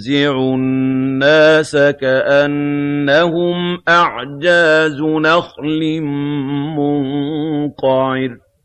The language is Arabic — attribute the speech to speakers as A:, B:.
A: يُنزِعُ النَّاسَ كَأَنَّهُمْ أَعْجَازُ نَخْلٍ مُّنقَعِرٍ